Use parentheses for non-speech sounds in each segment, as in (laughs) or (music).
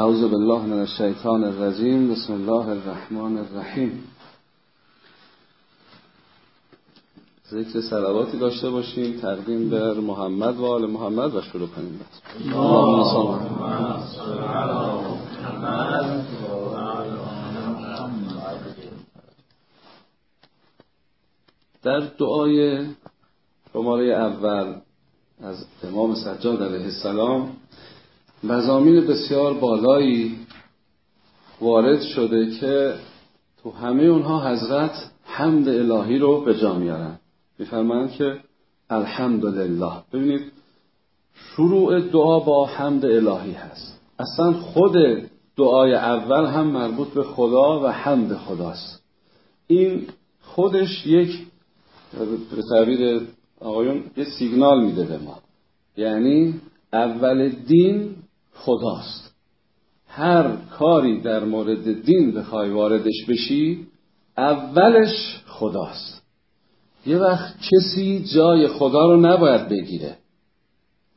اعوذ بالله من الشیطان الرجیم. بسم الله الرحمن الرحیم. ذکر سلواتی داشته باشیم تقدیم بر محمد و آل محمد و شروع کنیم. در دعای شماره اول از امام سجاد علیه السلام مزامین بسیار بالایی وارد شده که تو همه اونها حضرت حمد الهی رو به جا میارن. میفرمایند که الحمدلله. ببینید شروع دعا با حمد الهی هست. اصلا خود دعای اول هم مربوط به خدا و حمد خداست. این خودش یک به تعبیر آقایون یه سیگنال میده به ما. یعنی اول دین خداست. هر کاری در مورد دین بخوای واردش بشی اولش خداست. یه وقت کسی جای خدا رو نباید بگیره.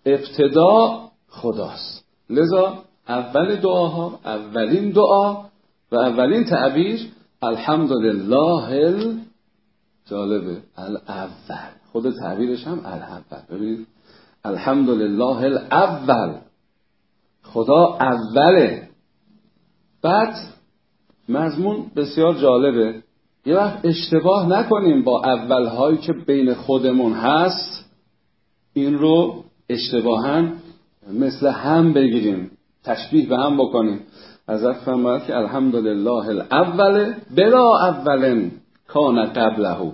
ابتدا خداست. لذا اول دعاها اولین دعا و اولین تعبیر الحمدلله جالبه الاول. خود تعبیرش هم الاول. ببینید. الحمدلله الاول خدا اوله. بعد مضمون بسیار جالبه. یه وقت اشتباه نکنیم با اولهایی که بین خودمون هست این رو اشتباها مثل هم بگیریم. تشبیه به هم بکنیم. حضرت فرماید که الحمدلله الاول بلا اولن کان قبله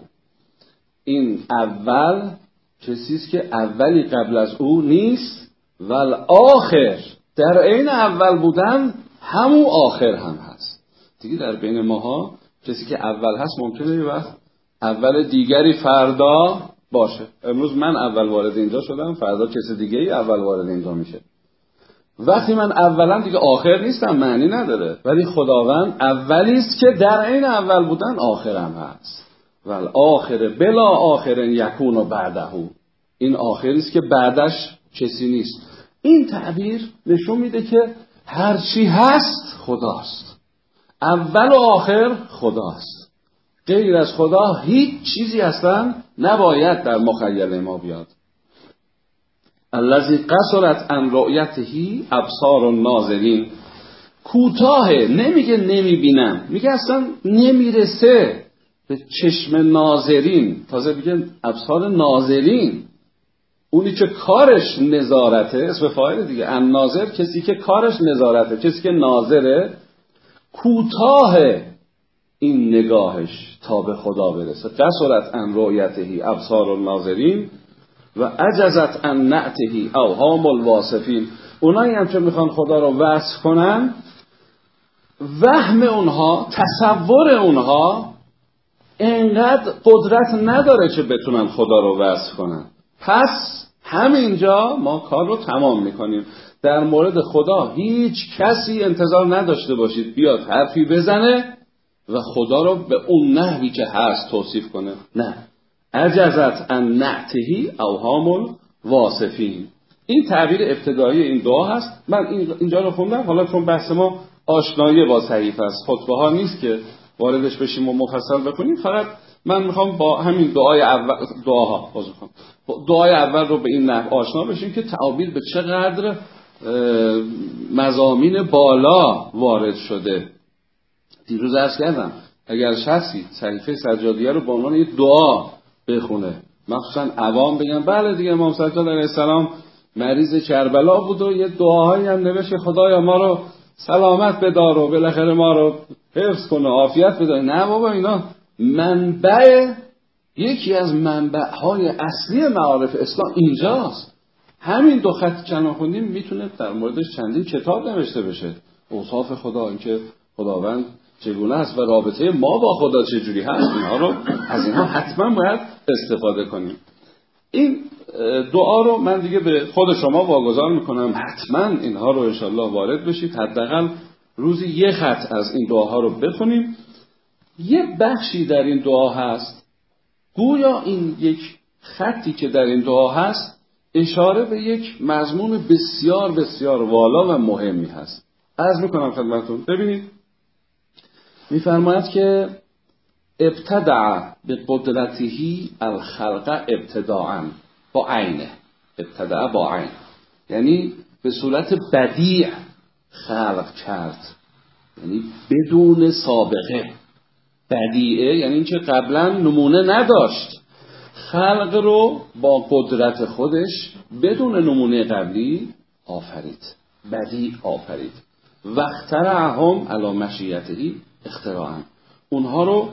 این اول کسی است که اولی قبل از او نیست و آخر در عین اول بودن همون آخر هم هست. دیگه در بین ماها کسی که اول هست ممکنه یه وقت اول دیگری فردا باشه. امروز من اول وارد اینجا شدم فردا کسی دیگه ای اول وارد اینجا میشه. وقتی من اولا دیگه آخر نیستم معنی نداره. ولی خداوند اولی است که در عین اول بودن آخرم هست. ول آخر بلا آخر یکون و بعدهو. این آخری است که بعدش کسی نیست. این تعبیر نشون میده که هرچی هست خداست. اول و آخر خداست. غیر از خدا هیچ چیزی اصلا نباید در مخیل ما بیاد. الذی قصرت عن رؤیته ابصار الناظرین. کوتاه نمیگه نمی‌بینم. میگه اصلا نمی‌رسه به چشم ناظرین. تازه میگه ابصار ناظرین. اونی که کارش نظارته اسم فاعل دیگه ان ناظر کسی که کارش نظارته کسی که ناظره کوتاه این نگاهش تا به خدا برسه. قصرت ان رؤیتهی ابصار الناظرین و عجزت ان نعتهی اوهام الواصفین. اونایی هم که می‌خوان خدا رو وصف کنن وهم اونها تصور اونها انقدر قدرت نداره که بتونن خدا رو وصف کنن. پس همینجا ما کار رو تمام می‌کنیم. در مورد خدا هیچ کسی انتظار نداشته باشید بیاد حرفی بزنه و خدا رو به اون نحوی که هست توصیف کنه. نه. عجزت ان نعتهی اوهام واصفین این تعبیر ابتدایی این دعا هست. من اینجا رو خوندم. حالا چون بحث ما آشنایی با صحیف است. خطبه ها نیست که واردش بشیم و مفصل بکنیم فقط من می‌خوام با همین دعای اول دعاها دعای اول رو به این نحو آشنا بشیم که تعابیر به چقدر مزامین بالا وارد شده. دیروز ارز کردم اگر شخصی صحیفه سجادیه رو به عنوان یه دعا بخونه مخصوصا عوام بگن بله دیگه امام سجاد علیه السلام مریض کربلا بود و یه دعاهایی هم نوشت خدایا ما رو سلامت بدار و بالاخره ما رو حفظ کنه عافیت بده نه بابا اینا منبع یکی از منبع های اصلی معارف اسلام اینجاست. همین دو خط خوندیم می‌تونه در موردش چندین کتاب نوشته بشه. اوصاف خدا اینکه خداوند چگونه است و رابطه ما با خدا چجوری هست اینها رو از اینها حتما باید استفاده کنیم. این دعا رو من دیگه به خود شما واگذار می‌کنم. حتما اینها رو انشالله وارد بشید. حداقل روزی یه خط از این دعاها رو بخونیم. یه بخشی در این دعا هست. گویا این یک خطی که در این دعا هست اشاره به یک مضمون بسیار بسیار والا و مهمی هست. عرض می‌کنم خدمتون ببینید میفرماید که ابتدع به قدرتهی الخلق ابتداعا با عینه. ابتدع با عین. یعنی به صورت بدیع خلق کرد. یعنی بدون سابقه. بدیعه یعنی اینکه قبلا نمونه نداشت. خلق رو با قدرت خودش بدون نمونه قبلی آفرید. بدی آفرید. وقترعهم علی مشیتهی اختراعا. اونها رو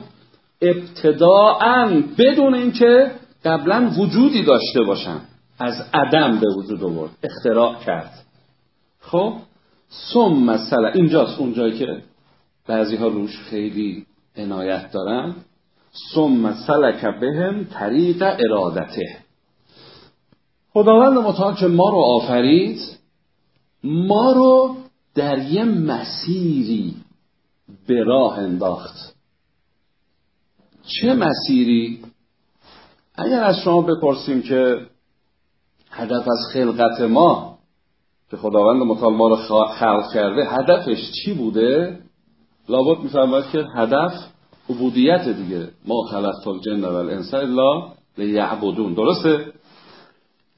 ابتداعا بدون اینکه قبلا وجودی داشته باشن از عدم به وجود آورد اختراع کرد. خب؟ ثم مثلا اینجاست اونجایی که بعضی ها روش خیلی عنایت دارن ثم سلک بهم طریق ارادته. خداوند متعال که ما رو آفرید ما رو در یه مسیری به راه انداخت. چه مسیری؟ اگر از شما بپرسیم که هدف از خلقت ما که خداوند متعال ما رو خلق کرده هدفش چی بوده؟ لابد میفرماید که هدف عبودیت دیگه. ما خلقت الجن و الانس الا لیعبدون. درسته؟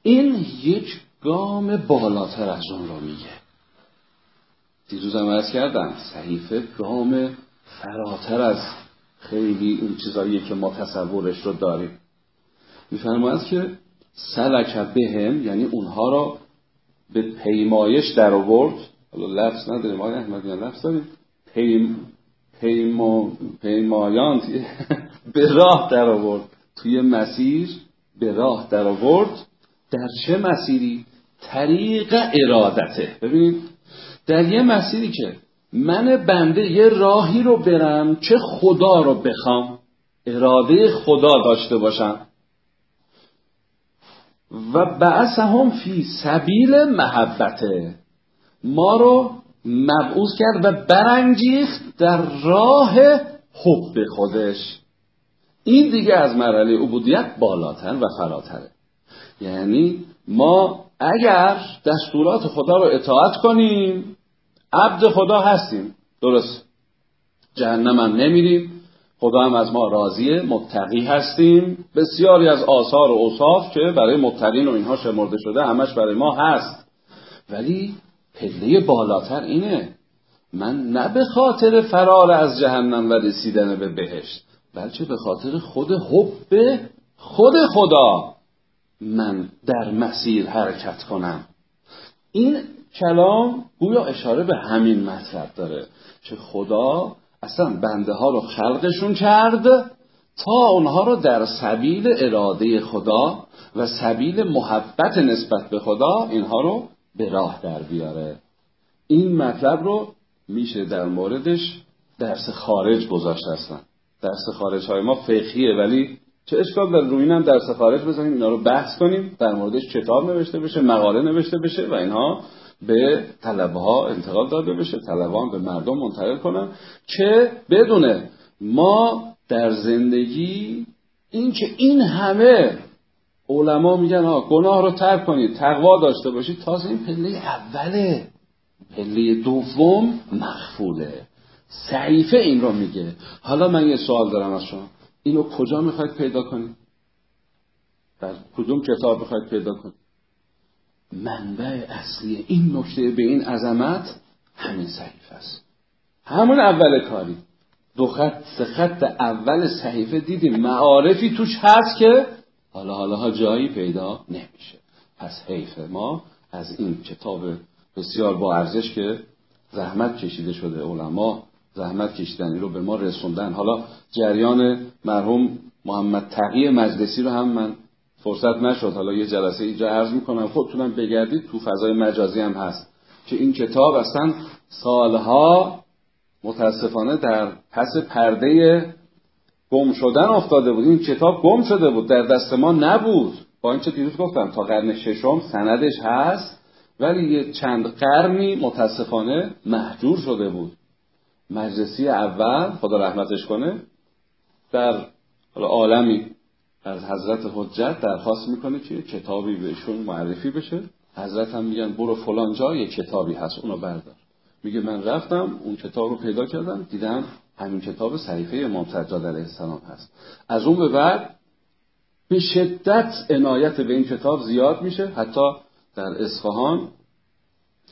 این یک گام بالاتر از اون رو میگه. دیروز هم عرض کردم صحیفه گام فراتر از خیلی اون چیزاییه که ما تصورش رو داریم. میفرماید که سلک بهم یعنی اونها را به پیمایش در آورد. حالا لفظ نداریم آقای احمد لفظ داریم. پیم پیما پیمایان (laughs) به راه در آورد. توی مسیر به راه در آورد. در چه مسیری؟ طریق ارادته. ببینید در یه مسیری که من بنده یه راهی رو برم چه خدا رو بخوام اراده خدا داشته باشم. و بعثهم فی سبیل محبته. ما رو مبعوث کرد و برانگیخت در راه حب خودش. این دیگه از مرحله عبودیت بالاتر و فراتره. یعنی ما اگر دستورات خدا رو اطاعت کنیم عبد خدا هستیم. درست. جهنم هم نمیریم. خدا هم از ما راضیه متقی هستیم. بسیاری از آثار و اوصاف که برای متقین و اینها شمرده شده همش برای ما هست. ولی پله بالاتر اینه. من نه به خاطر فرار از جهنم و رسیدن به بهشت بلکه به خاطر خود حب خود خدا من در مسیر حرکت کنم. این کلام گویا اشاره به همین مطلب داره که خدا اصلا بنده ها رو خلقشون کرد تا اونها رو در سبیل اراده خدا و سبیل محبت نسبت به خدا اینها رو به راه در بیاره. این مطلب رو میشه در موردش درس خارج گذاشت هستن درس خارج های ما فقهیه ولی چه اشکال در روی هم درس خارج بزنیم اینا رو بحث کنیم. در موردش کتاب نوشته بشه مقاله نوشته بشه و اینها به طلبه ها انتقال داده بشه. طلبه به مردم منتقل کنن. که بدونه ما در زندگی این که این همه علما میگن آه گناه رو ترک کنید تقوا داشته باشید. تازه این پله اوله. پله دوم مخفوله صحیفه این رو میگه. حالا من یه سوال دارم از شما. اینو کجا می‌خواید پیدا کنید؟ در کدوم کتاب می‌خواید پیدا کنید؟ منبع اصلی این نکته به این عظمت همین صحیفه است. همون اول کاری. دو خط سه خط اول صحیفه دیدیم. معارفی توش هست که حالا حالا جایی پیدا نمیشه. پس حیف ما از این کتاب بسیار با ارزش که زحمت کشیده شده علما زحمت کشیدن رو به ما رسوندن. حالا جریان مرحوم محمد تقی مجلسی رو هم من فرصت نشد. حالا یه جلسه اینجا عرض می‌کنم. خودتونم بگردید تو فضای مجازی هم هست که این کتاب اصلا سالها متاسفانه در پس پرده گم شدن افتاده بود. این کتاب گم شده بود. در دست ما نبود. با اینکه دیروز گفتم تا قرن ششم سندش هست ولی یه چند قرنی متاسفانه محجور شده بود. مجلسی اول خدا رحمتش کنه در عالمی از حضرت حجت درخواست می‌کنه که کتابی بهشون معرفی بشه. حضرت هم میگن برو فلان جا یه کتابی هست اونو بردار. میگه من رفتم اون کتاب رو پیدا کردم دیدم همین کتاب صحیفه امام سجاد علیه السلام هست. از اون به بعد به شدت عنایت به این کتاب زیاد میشه. حتی در اصفهان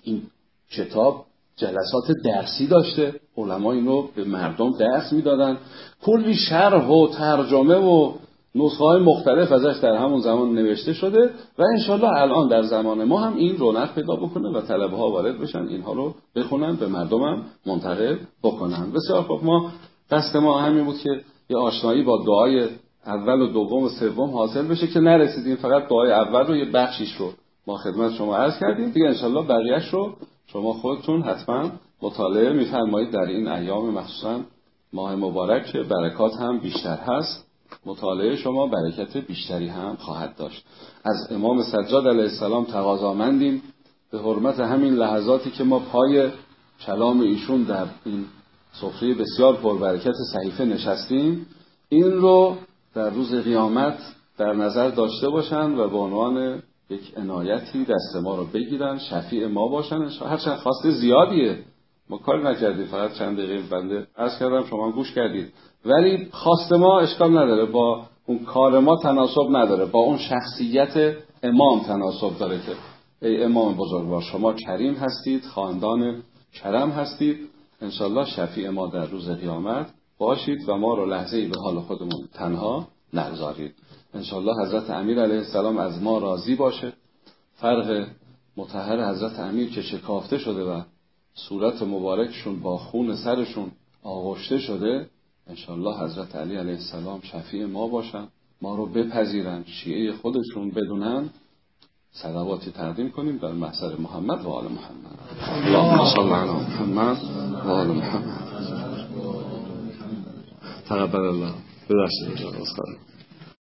این کتاب جلسات درسی داشته. علما اینو به مردم درس می‌دادن. کلی شرح و ترجمه و نسخه های مختلف ازش در همون زمان نوشته شده و انشالله الان در زمان ما هم این رونق پیدا بکنه و طلبه ها وارد بشن اینها رو بخونن به مردمم منتقل بکنن. بسیار خب ما قصد ما همین بود که یه آشنایی با دعای اول و دوم و سوم حاصل بشه که نرسیدیم فقط دعای اول رو یه بخشیش رو ما خدمت شما عرض کردیم. دیگه انشالله بقیهش رو شما خودتون حتما مطالعه میفرمایید در این ایام مخصوصا ماه مبارک که برکات هم بیشتر هست. مطالعه شما برکت بیشتری هم خواهد داشت. از امام سجاد علیه السلام تقاضامندیم. به حرمت همین لحظاتی که ما پای کلام ایشون در این سفره بسیار پربرکت صحیفه نشستیم این رو در روز قیامت در نظر داشته باشند و به عنوان یک عنایتی دست ما رو بگیرن شفیع ما باشن. هرچند خواسته زیادیه. ما کار نکردیم. فقط چند دقیقه بنده عرض کردم. شما گوش کردید. ولی خواست ما اشکال نداره. با اون کار ما تناسب نداره. با اون شخصیت امام تناسب داره که ای امام بزرگوار شما کریم هستید خاندان کرم هستید. انشالله شفیع ما در روز قیامت باشید و ما رو لحظه ای به حال خودمون تنها نگذارید. انشالله حضرت امیر علیه السلام از ما راضی باشه. فرق متحر حضرت امیر که شکافته شده و صورت مبارکشون با خون سرشون آغشته شده انشالله حضرت علی علیه السلام شفیع ما باشن. ما رو بپذیرن شیعه خودشون بدونن. صلواتی تقدیم کنیم در محضر محمد و آل محمد. اللهم صل علی محمد و آل محمد. تقبل الله. ببخشید.